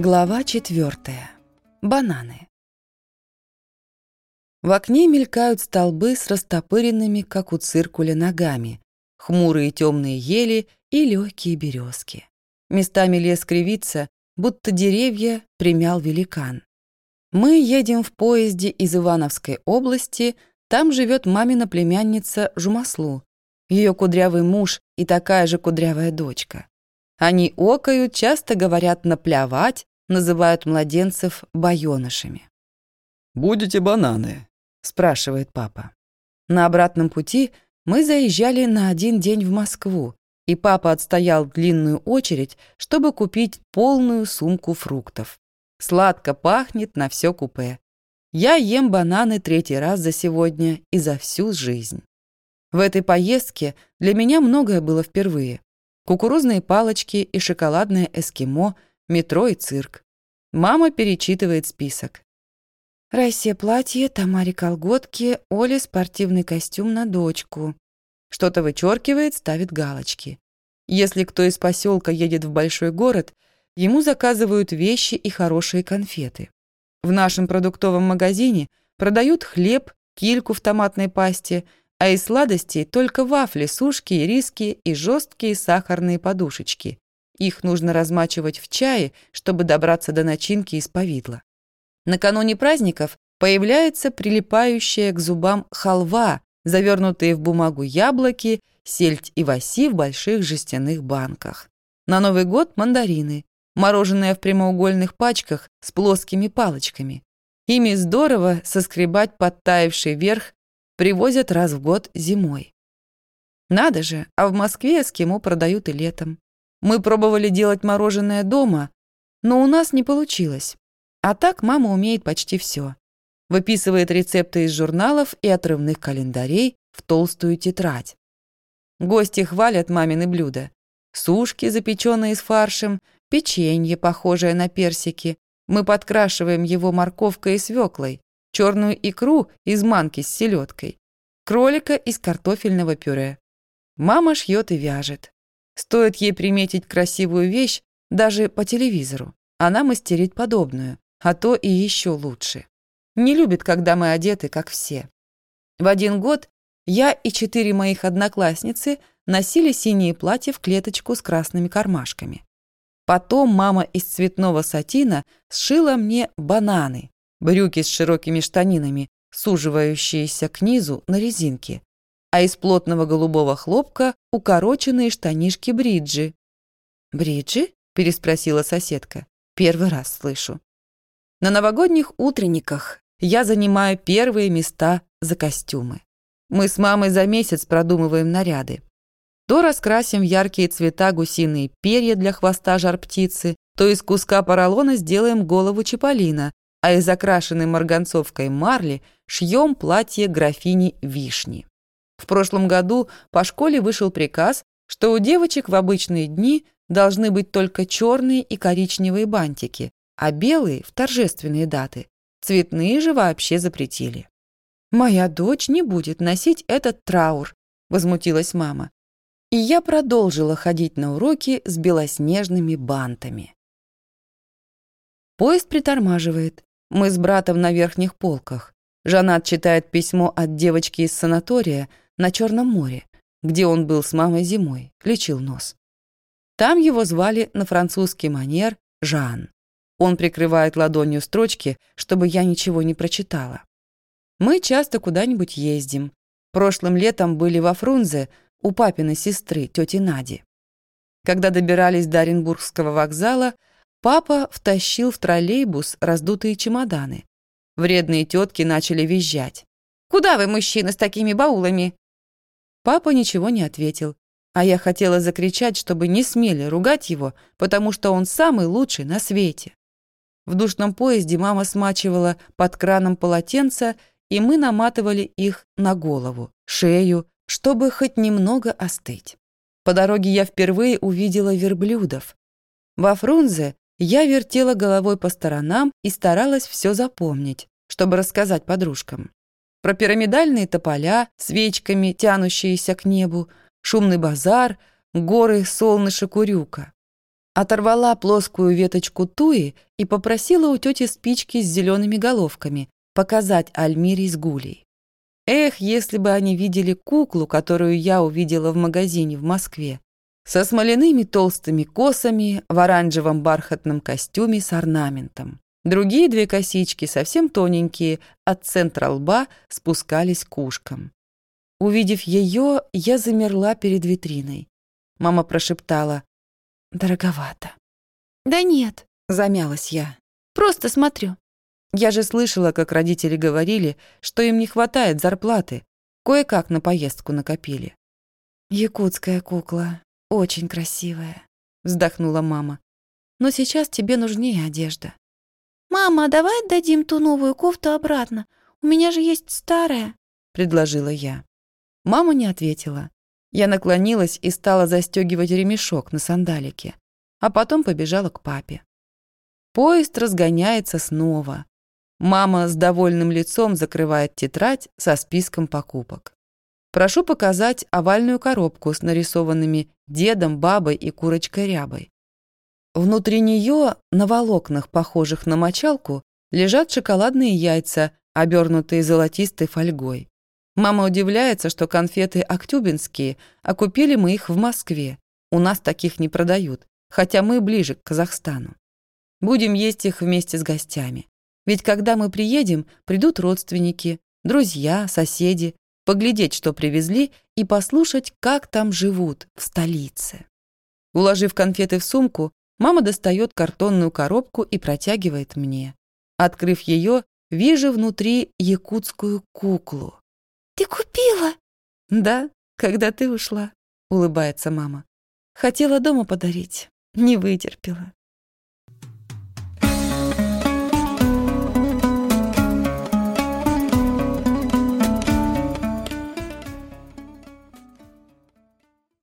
Глава четвертая. Бананы. В окне мелькают столбы с растопыренными, как у циркуля, ногами, хмурые темные ели и легкие березки. Местами лес кривится, будто деревья примял великан. Мы едем в поезде из Ивановской области, там живет мамина племянница Жумаслу, ее кудрявый муж и такая же кудрявая дочка. Они окают, часто говорят «наплевать», называют младенцев байонышами. «Будете бананы?» – спрашивает папа. На обратном пути мы заезжали на один день в Москву, и папа отстоял длинную очередь, чтобы купить полную сумку фруктов. Сладко пахнет на все купе. Я ем бананы третий раз за сегодня и за всю жизнь. В этой поездке для меня многое было впервые. Кукурузные палочки и шоколадное эскимо – метро и цирк. Мама перечитывает список. Россия платье, Тамаре колготки, Оле спортивный костюм на дочку. Что-то вычеркивает, ставит галочки. Если кто из поселка едет в большой город, ему заказывают вещи и хорошие конфеты. В нашем продуктовом магазине продают хлеб, кильку в томатной пасте, а из сладостей только вафли, сушки, риски и жесткие сахарные подушечки. Их нужно размачивать в чае, чтобы добраться до начинки из повидла. Накануне праздников появляется прилипающая к зубам халва, завернутые в бумагу яблоки, сельдь и васи в больших жестяных банках. На Новый год мандарины, мороженое в прямоугольных пачках с плоскими палочками. Ими здорово соскребать подтаявший верх привозят раз в год зимой. Надо же, а в Москве эскимо продают и летом. Мы пробовали делать мороженое дома, но у нас не получилось. А так мама умеет почти все. Выписывает рецепты из журналов и отрывных календарей в толстую тетрадь. Гости хвалят мамины блюда. Сушки, запеченные с фаршем, печенье, похожее на персики. Мы подкрашиваем его морковкой и свеклой, черную икру из манки с селедкой, кролика из картофельного пюре. Мама шьет и вяжет. Стоит ей приметить красивую вещь даже по телевизору. Она мастерит подобную, а то и еще лучше. Не любит, когда мы одеты, как все. В один год я и четыре моих одноклассницы носили синие платья в клеточку с красными кармашками. Потом мама из цветного сатина сшила мне бананы, брюки с широкими штанинами, суживающиеся к низу на резинке, а из плотного голубого хлопка укороченные штанишки бриджи. «Бриджи?» – переспросила соседка. «Первый раз слышу». На новогодних утренниках я занимаю первые места за костюмы. Мы с мамой за месяц продумываем наряды. То раскрасим в яркие цвета гусиные перья для хвоста жар-птицы, то из куска поролона сделаем голову чаполина, а из окрашенной марганцовкой марли шьем платье графини Вишни. В прошлом году по школе вышел приказ, что у девочек в обычные дни должны быть только черные и коричневые бантики, а белые – в торжественные даты. Цветные же вообще запретили. «Моя дочь не будет носить этот траур», – возмутилась мама. И я продолжила ходить на уроки с белоснежными бантами. Поезд притормаживает. Мы с братом на верхних полках. Жанат читает письмо от девочки из санатория – на Черном море, где он был с мамой зимой, лечил нос. Там его звали на французский манер Жан. Он прикрывает ладонью строчки, чтобы я ничего не прочитала. Мы часто куда-нибудь ездим. Прошлым летом были во Фрунзе у папиной сестры, тети Нади. Когда добирались до Оренбургского вокзала, папа втащил в троллейбус раздутые чемоданы. Вредные тетки начали визжать. «Куда вы, мужчина, с такими баулами? Папа ничего не ответил, а я хотела закричать, чтобы не смели ругать его, потому что он самый лучший на свете. В душном поезде мама смачивала под краном полотенца, и мы наматывали их на голову, шею, чтобы хоть немного остыть. По дороге я впервые увидела верблюдов. Во Фрунзе я вертела головой по сторонам и старалась все запомнить, чтобы рассказать подружкам про пирамидальные тополя, свечками, тянущиеся к небу, шумный базар, горы солнышек Урюка. Оторвала плоскую веточку туи и попросила у тети спички с зелеными головками показать Альмире с Гулей. Эх, если бы они видели куклу, которую я увидела в магазине в Москве, со смоляными толстыми косами в оранжевом бархатном костюме с орнаментом. Другие две косички, совсем тоненькие, от центра лба спускались к ушкам. Увидев ее, я замерла перед витриной. Мама прошептала «Дороговато». «Да нет», — замялась я. «Просто смотрю». Я же слышала, как родители говорили, что им не хватает зарплаты. Кое-как на поездку накопили. «Якутская кукла, очень красивая», — вздохнула мама. «Но сейчас тебе нужнее одежда». «Мама, давай отдадим ту новую кофту обратно. У меня же есть старая», — предложила я. Мама не ответила. Я наклонилась и стала застегивать ремешок на сандалике, а потом побежала к папе. Поезд разгоняется снова. Мама с довольным лицом закрывает тетрадь со списком покупок. Прошу показать овальную коробку с нарисованными дедом, бабой и курочкой рябой. Внутри нее, на волокнах, похожих на мочалку, лежат шоколадные яйца, обернутые золотистой фольгой. Мама удивляется, что конфеты актюбинские, а купили мы их в Москве. У нас таких не продают, хотя мы ближе к Казахстану. Будем есть их вместе с гостями. Ведь когда мы приедем, придут родственники, друзья, соседи, поглядеть, что привезли, и послушать, как там живут в столице. Уложив конфеты в сумку, мама достает картонную коробку и протягивает мне. Открыв ее, вижу внутри якутскую куклу. «Ты купила?» «Да, когда ты ушла», — улыбается мама. «Хотела дома подарить, не вытерпела».